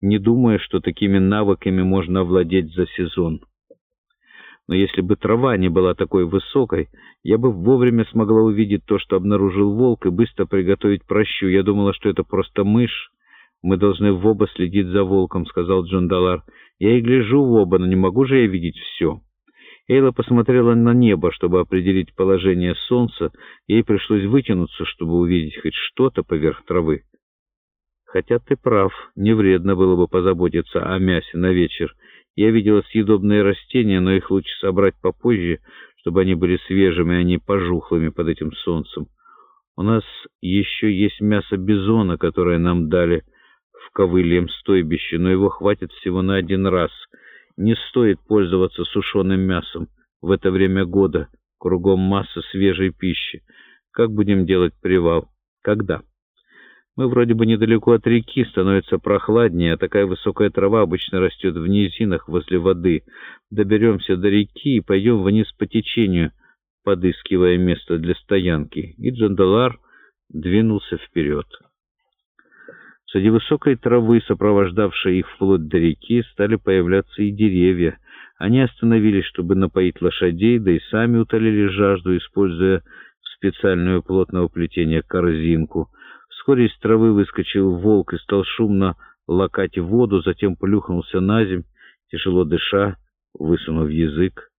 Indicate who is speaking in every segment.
Speaker 1: не думая, что такими навыками можно овладеть за сезон. Но если бы трава не была такой высокой, я бы вовремя смогла увидеть то, что обнаружил волк, и быстро приготовить прощу. Я думала, что это просто мышь. «Мы должны в оба следить за волком», — сказал Джон Далар. «Я и гляжу в оба, но не могу же я видеть все». Эйла посмотрела на небо, чтобы определить положение солнца. Ей пришлось вытянуться, чтобы увидеть хоть что-то поверх травы. «Хотя ты прав, не вредно было бы позаботиться о мясе на вечер. Я видела съедобные растения, но их лучше собрать попозже, чтобы они были свежими, а не пожухлыми под этим солнцем. У нас еще есть мясо бизона, которое нам дали в ковыльем стойбище, но его хватит всего на один раз. Не стоит пользоваться сушеным мясом в это время года. Кругом масса свежей пищи. Как будем делать привал? Когда? Мы вроде бы недалеко от реки, становится прохладнее, а такая высокая трава обычно растет в низинах возле воды. Доберемся до реки и пойдем вниз по течению, подыскивая место для стоянки. И Джандалар двинулся вперед. Среди высокой травы, сопровождавшей их вплоть до реки, стали появляться и деревья. Они остановились, чтобы напоить лошадей, да и сами утолили жажду, используя специальную плотного плетения корзинку — Вскоре из травы выскочил волк и стал шумно лакать воду, затем плюхнулся на земь, тяжело дыша, высунув язык,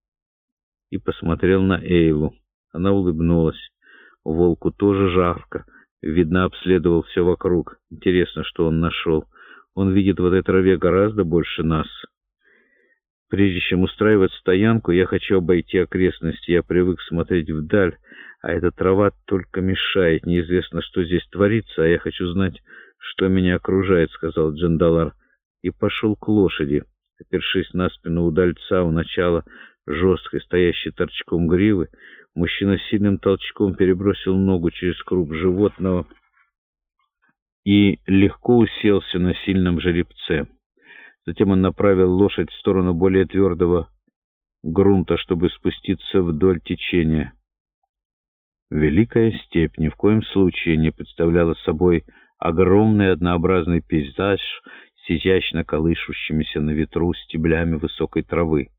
Speaker 1: и посмотрел на Эйлу. Она улыбнулась. Волку тоже жарко. Видно, обследовал все вокруг. Интересно, что он нашел. Он видит в этой траве гораздо больше нас. Прежде чем устраивать стоянку, я хочу обойти окрестности. Я привык смотреть вдаль, а эта трава только мешает. Неизвестно, что здесь творится, а я хочу знать, что меня окружает, — сказал Джандалар. И пошел к лошади, опершись на спину удальца у начала жесткой, стоящей торчком гривы. Мужчина сильным толчком перебросил ногу через круп животного и легко уселся на сильном жеребце. Затем он направил лошадь в сторону более твердого грунта, чтобы спуститься вдоль течения. Великая степь ни в коем случае не представляла собой огромный однообразный пейзаж с изящно колышущимися на ветру стеблями высокой травы.